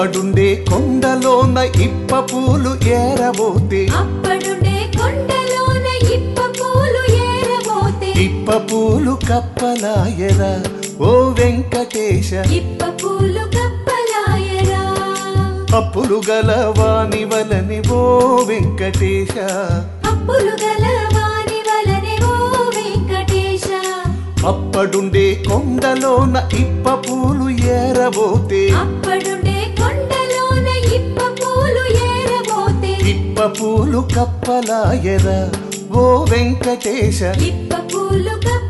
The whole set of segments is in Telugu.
కొండలోన ఇప్ప పూలు ఏరబోతే. అప్పుడుండే కొండలోన ఇప్ప పూలు ఏరబోతే. ఇప్ప పూలు కప్పలాయరా ఓ వెంకటేశ. ఇప్ప పూలు కప్పలాయరా. అప్పులు గల వాని వలని ఓ వెంకటేశ. అప్పులు గల వాని వలనే ఓ వెంకటేశ. అప్పడుండే కొండలోన ఇప్ప పూలు ఏరబోతే. అప్పుడుండే ఇప్ప పూలు కప్పలాయరా ఓ వెంకటేశ. ఇప్ప పూలు కప్పలాయరా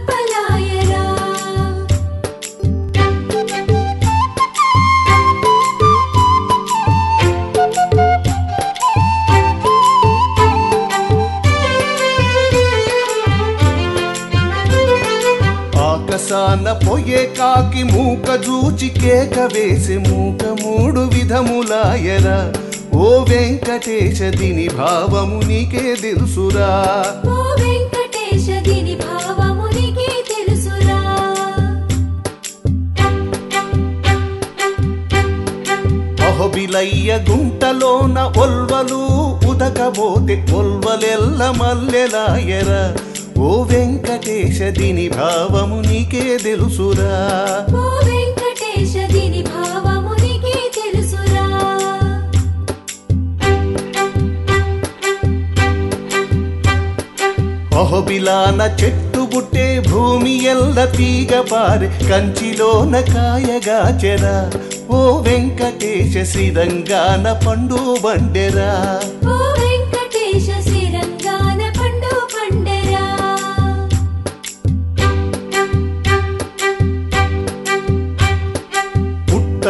ఆకసాన పొయ్యే కాకి మూక జూచి కేక వేసి మూక మూడు విధములాయరా ఓ వెంకటేశ దీని భావము నీకే తెలుసురా. ఓ వెంకటేశ దీని భావము నీకే తెలుసురా. అహోబిలయ్య గుంటలోన ఒల్వలు ఉదకబోతే ఒల్వలెల్ల మల్లెలాయరా. ఓ వెంకటేశ దీని భావము నీకే తెలుసురా. ఓ వెంకటేశ దీని భావము నీకే తెలుసురా. అహోబిలాన చెట్టు బుట్టే భూమి ఎల్ల తీగ పారె కంచిలోన కాయగా చెరా. ఓ వెంకటేశ శ్రీరంగాన పండు బండెరా. ఓ వెంకటేశ శ్రీరంగాన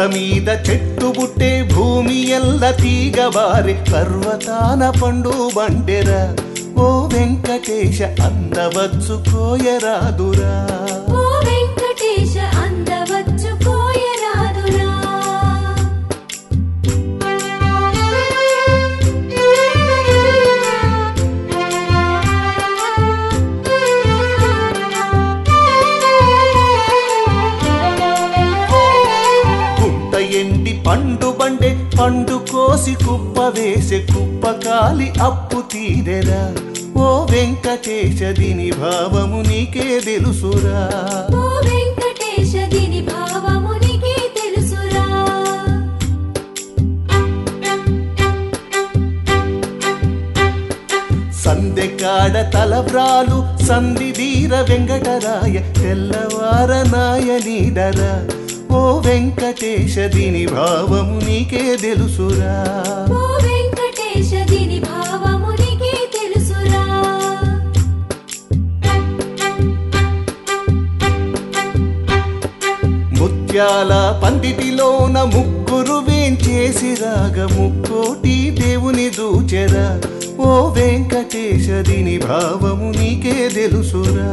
పుట్ట మీద చెట్టు బుట్టే భూమి ఎల్ల తీగబారి పర్వతాన పండు బండెరా. ఓ వెంకటేశ అందవచ్చు కోయరాదురా ఓ వెంకటేశ అందవచ్చు పండు కోసి కుప్ప వేసే కుప్ప కాలి అప్పు తీరెరా. ఓ వెంకటేశ దీని భావము నీకే తెలుసురా. తెలుసురా. సందెకాడ తలవ్రాలు సంధిదీర వెంకటరాయ తెల్లవారనాయ నీడరా. ఓ వెంకటేశ దీని భావము నీకే తెలుసురా. ఓ వెంకటేశ దీని భావము నీకే తెలుసురా. ముత్యాల పందిటిలోన ముగ్గురు వేంచేసి రాగ ముక్కోటి దేవుని దూచెరా. ఓ వెంకటేశ దీని భావము నీకే తెలుసురా.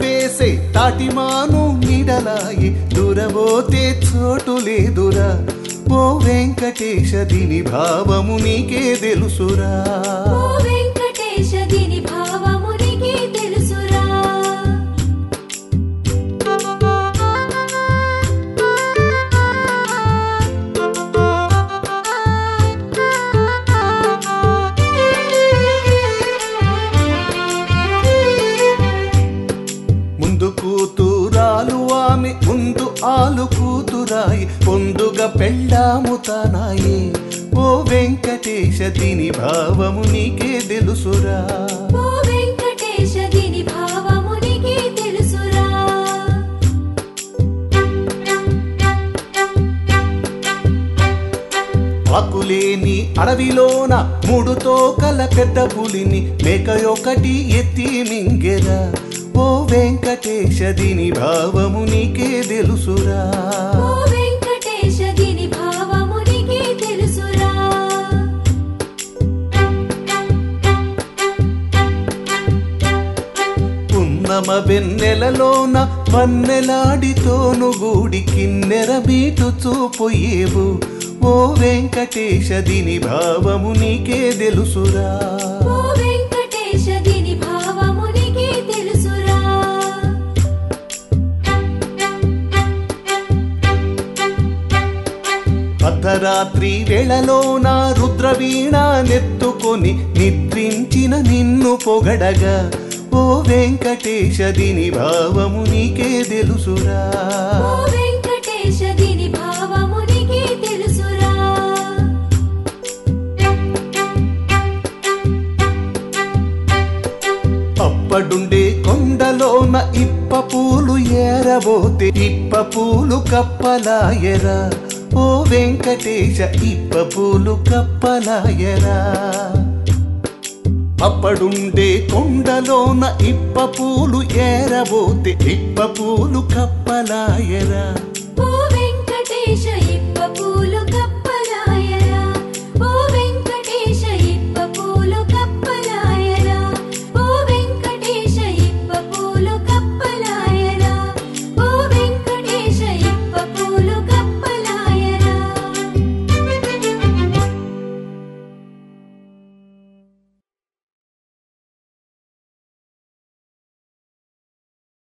వేసే తాటిమాను నిడలాయి దూరబోతే చోటు లేదురా. ఓ వెంకటేశ దీని భావము నీకే తెలుసురా. వెంకటేశ దీని భావము పెళ్ళాము తానాయి ఓ వెంకటేశ దీని భావము నీకే తెలుసురా. ఆకులేని అడవిలోన మూడు తోకల పెద్ద పులిని మేకయొకటి ఎత్తి మింగెరా. ఓ వెంకటేశ దీని భావము నీకే తెలుసురా. నెలలోన పన్నెలాడితోను గూడి కిన్నెర మీటు చూపోయేవు ఓ వెంకటేశ దిని భావము నీకే తెలుసురా. రాత్రి వేళలో నా రుద్రవీణ నెత్తుకొని నిద్రించిన నిన్ను పొగడగా. ఓ వెంకటేశ దీని భావము నీకే తెలుసురా. అప్పడుండే కొండలోన ఇప్ప పూలు ఏరబోతే ఇప్ప పూలు కప్పలాయరా. ఓ వెంకటేశ ఇప్ప పూలు కప్పలాయరా. అప్పడుండే కొండలోన ఇప్ప పూలు ఏరబోతే ఇప్ప పూలు కప్పలాయరా. ఓ వెంకటేశ